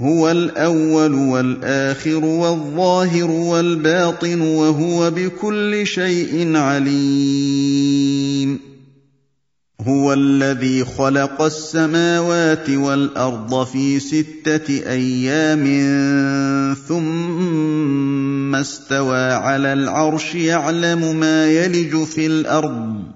هو الأول والآخر والظاهر والباطن وهو بكل شيء عليم. هو الذي خلق السماوات والأرض في ستة أيام ثم استوى على العرش يعلم ما يلج في الأرض.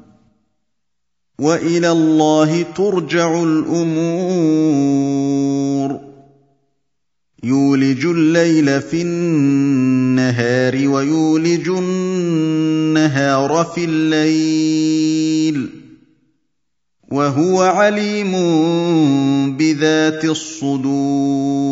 وإلى الله ترجع الأمور. يولج الليل في النهار ويولج النهار في الليل. وهو عليم بذات الصدور.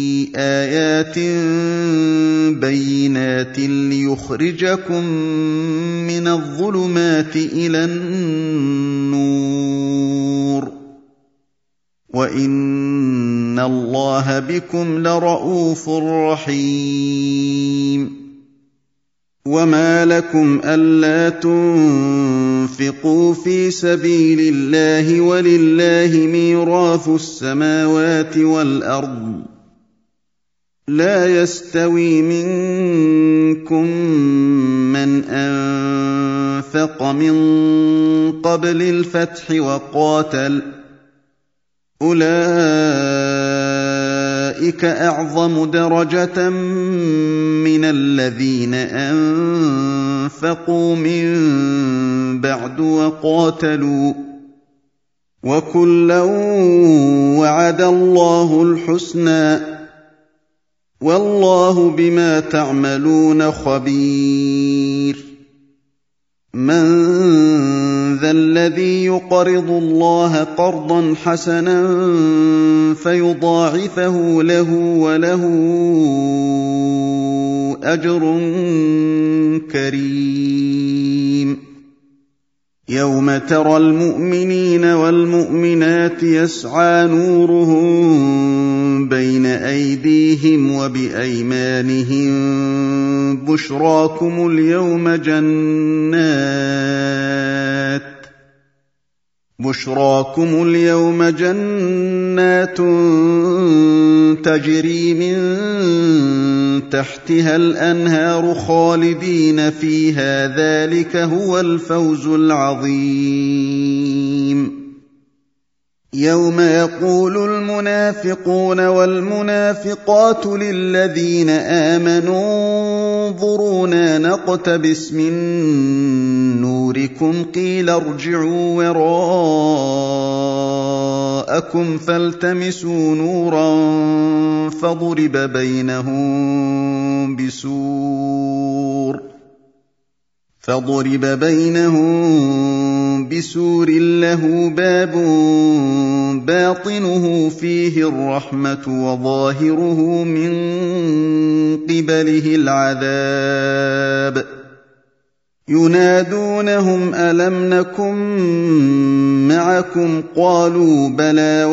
آيات بينات ليخرجكم من الظلمات إلى النور وإن الله بكم لرءوف رحيم وما لكم الا تنفقوا في سبيل الله ولله ميراث السماوات والارض لا يستوي منكم من أنفق من قبل الفتح وقاتل. أولئك أعظم درجة من الذين أنفقوا من بعد وقاتلوا. وكلا وعد الله الحسنى. والله بما تعملون خبير. من ذا الذي يقرض الله قرضا حسنا فيضاعفه له وله أجر كريم. يوم ترى المؤمنين والمؤمنات يسعى نورهم بين ايديهم وبايمانهم بشراكم اليوم جنات بشراكم اليوم جنات تجري من تحتها الأنهار خالدين فيها ذلك هو الفوز العظيم. يوم يقول المنافقون والمنافقات للذين آمنوا انظرونا نقتبس من نوركم قيل ارجعوا وراءكم فالتمسوا نورا فضرب بينهم بسور فضرب بينهم بسور له باب باطنه فيه الرحمة وظاهره من قبله العذاب ينادونهم ألم نكن معكم؟ قالوا بلى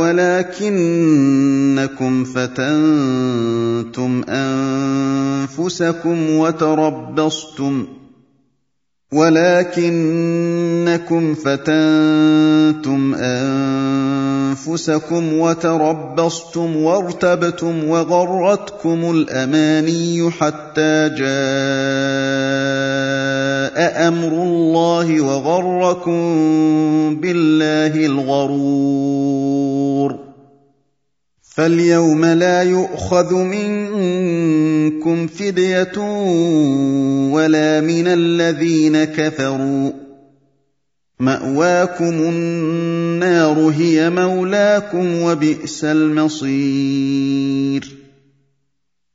ولكنكم فتنتم أنفسكم وتربصتم ولكنكم فتنتم أنفسكم وتربصتم وارتبتم وغرتكم الأماني حتى جاء أمر الله وغركم بالله الغرور فاليوم لا يؤخذ منكم فديه ولا من الذين كفروا ماواكم النار هي مولاكم وبئس المصير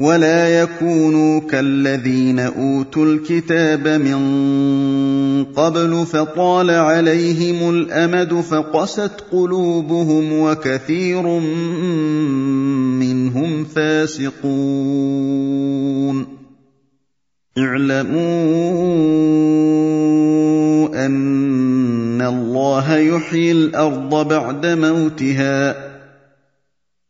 ولا يكونوا كالذين أوتوا الكتاب من قبل فطال عليهم الأمد فقست قلوبهم وكثير منهم فاسقون اعلموا ان الله يحيي الأرض بعد موتها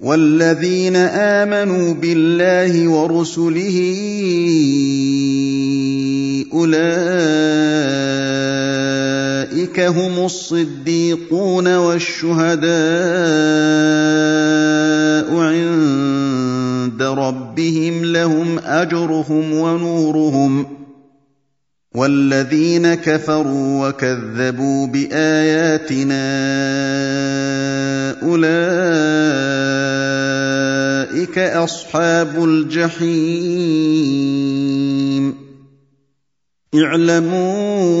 والذين آمنوا بالله ورسله أولئك هم الصديقون والشهداء عند ربهم لهم أجرهم ونورهم. والذين كفروا وكذبوا بآياتنا أولئك أصحاب الجحيم. اعلموا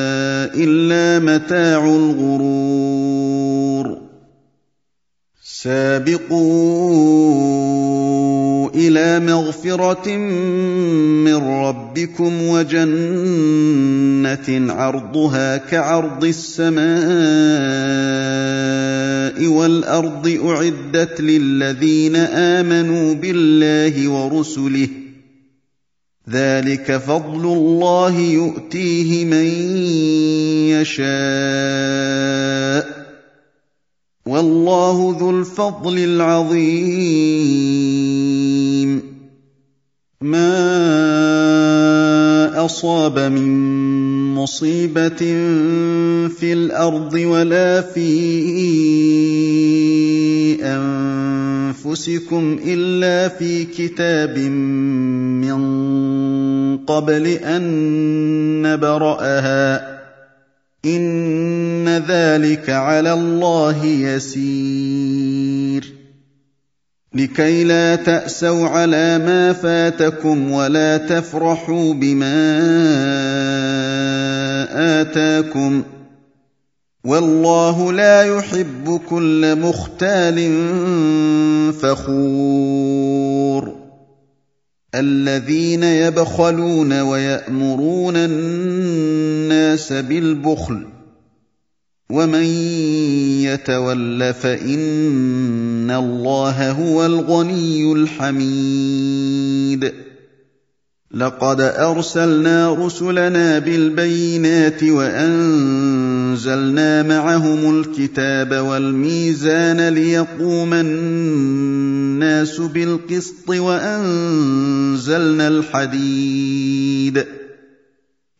إلا متاع الغرور. سابقوا إلى مغفرة من ربكم وجنة عرضها كعرض السماء والأرض أعدت للذين آمنوا بالله ورسله. ذلك فضل الله يؤتيه من يشاء. والله ذو الفضل العظيم. ما أصاب من مصيبة في الأرض ولا في أنفسكم إلا في كتاب من قبل أن نبرأها. ان ذلك على الله يسير لكي لا تاسوا على ما فاتكم ولا تفرحوا بما اتاكم والله لا يحب كل مختال فخور الذين يبخلون ويأمرون الناس بالبخل ومن يتول فإن الله هو الغني الحميد. لقد أرسلنا رسلنا بالبينات وأنزلنا معهم الكتاب والميزان ليقوم الناس بالقسط وأنزلنا الحديد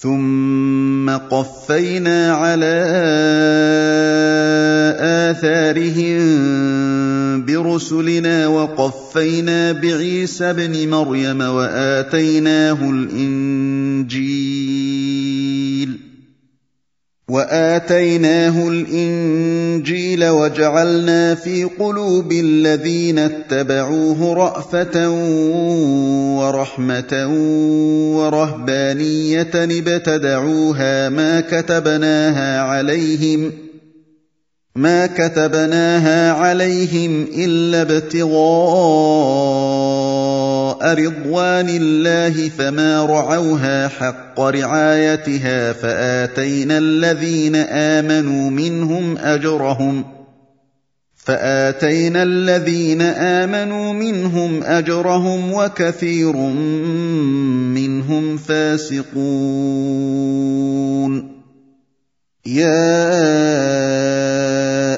ثم قفينا على آثارهم برسلنا وقفينا بعيسى ابن مريم وآتيناه الإنجيل وآتيناه الإنجيل وجعلنا في قلوب الذين اتبعوه رأفة ورحمة ورهبانية ابتدعوها ما كتبناها عليهم ۖ ما كتبناها عليهم إلا رضوان الله فما رعوها حق رعايتها فآتينا الذين آمنوا منهم أجرهم فآتينا الذين آمنوا منهم أجرهم وكثير منهم فاسقون. يا